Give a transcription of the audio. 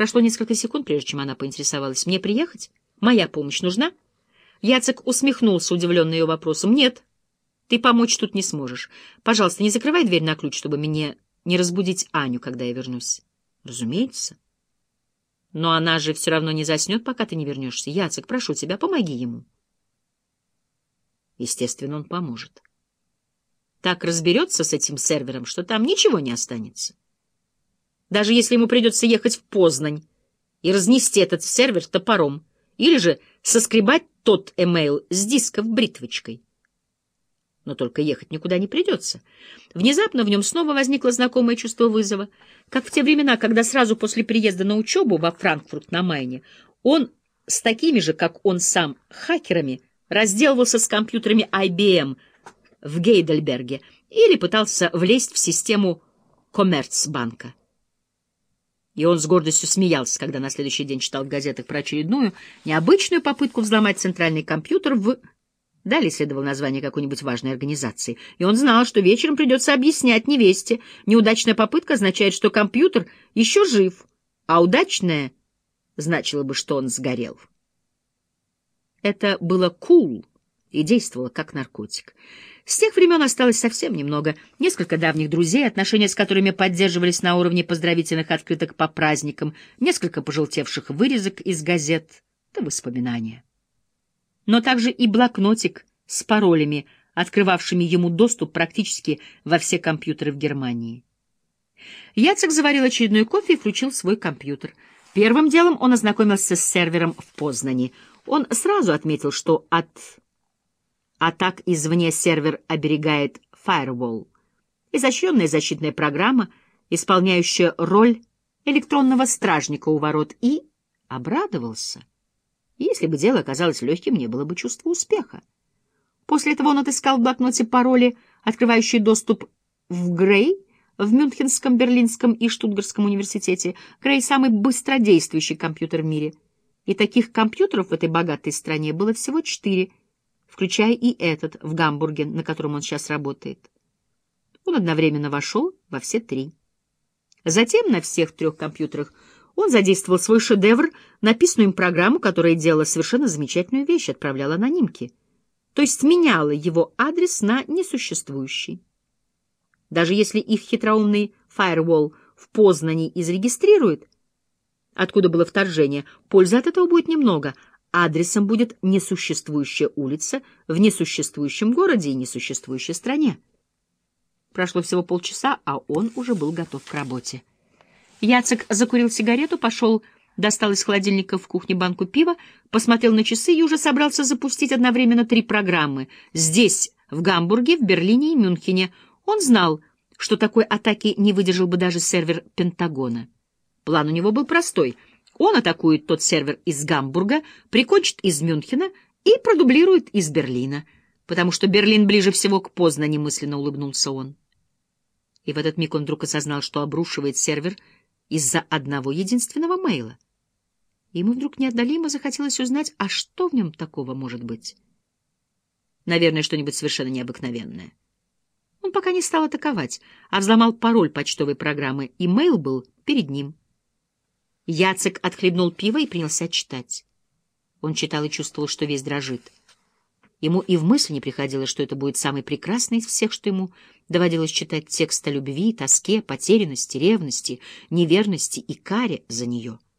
Прошло несколько секунд, прежде чем она поинтересовалась. «Мне приехать? Моя помощь нужна?» Яцек усмехнулся, удивленный ее вопросом. «Нет, ты помочь тут не сможешь. Пожалуйста, не закрывай дверь на ключ, чтобы мне не разбудить Аню, когда я вернусь». «Разумеется». «Но она же все равно не заснет, пока ты не вернешься. Яцек, прошу тебя, помоги ему». Естественно, он поможет. Так разберется с этим сервером, что там ничего не останется. Даже если ему придется ехать в Познань и разнести этот сервер топором, или же соскребать тот эмейл с дисков бритвочкой. Но только ехать никуда не придется. Внезапно в нем снова возникло знакомое чувство вызова, как в те времена, когда сразу после приезда на учебу во Франкфурт на Майне он с такими же, как он сам, хакерами разделывался с компьютерами IBM в Гейдельберге или пытался влезть в систему Коммерцбанка. И он с гордостью смеялся, когда на следующий день читал в газетах про очередную необычную попытку взломать центральный компьютер в... Далее следовало название какой-нибудь важной организации. И он знал, что вечером придется объяснять невесте. Неудачная попытка означает, что компьютер еще жив, а удачная значило бы, что он сгорел. Это было cool и действовало как наркотик. С тех времен осталось совсем немного. Несколько давних друзей, отношения с которыми поддерживались на уровне поздравительных открыток по праздникам, несколько пожелтевших вырезок из газет, да воспоминания. Но также и блокнотик с паролями, открывавшими ему доступ практически во все компьютеры в Германии. Яцек заварил очередной кофе и включил свой компьютер. Первым делом он ознакомился с сервером в Познани. Он сразу отметил, что от а так извне сервер оберегает Firewall, изощренная защитная программа, исполняющая роль электронного стражника у ворот, и обрадовался. Если бы дело оказалось легким, не было бы чувства успеха. После этого он отыскал в блокноте пароли, открывающие доступ в Грей, в Мюнхенском, Берлинском и Штутгарском университете. Грей — самый быстродействующий компьютер в мире. И таких компьютеров в этой богатой стране было всего четыре — включая и этот в Гамбурге, на котором он сейчас работает. Он одновременно вошел во все три. Затем на всех трех компьютерах он задействовал свой шедевр, написанную им программу, которая делала совершенно замечательную вещь, отправляла анонимки, то есть меняла его адрес на несуществующий. Даже если их хитроумный фаервол в Познани и зарегистрирует, откуда было вторжение, пользы от этого будет немного — Адресом будет несуществующая улица в несуществующем городе и несуществующей стране. Прошло всего полчаса, а он уже был готов к работе. Яцек закурил сигарету, пошел, достал из холодильника в кухне банку пива, посмотрел на часы и уже собрался запустить одновременно три программы. Здесь, в Гамбурге, в Берлине и Мюнхене. Он знал, что такой атаки не выдержал бы даже сервер Пентагона. План у него был простой — он атакует тот сервер из Гамбурга, прикончит из Мюнхена и продублирует из Берлина, потому что Берлин ближе всего к Познани, мысленно улыбнулся он. И в этот миг он вдруг осознал, что обрушивает сервер из-за одного единственного мейла. Ему вдруг неотдалимо захотелось узнать, а что в нем такого может быть. Наверное, что-нибудь совершенно необыкновенное. Он пока не стал атаковать, а взломал пароль почтовой программы, и мейл был перед ним. Яцек отхлебнул пиво и принялся читать. Он читал и чувствовал, что весь дрожит. Ему и в мысли не приходило, что это будет самый прекрасный из всех, что ему доводилось читать текст о любви, тоске, потерянности, ревности, неверности и каре за нее —